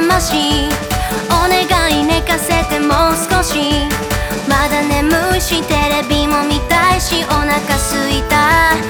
魂お願い寝かせてもう少し。まだ眠いしテレビも見たいしお腹すいた。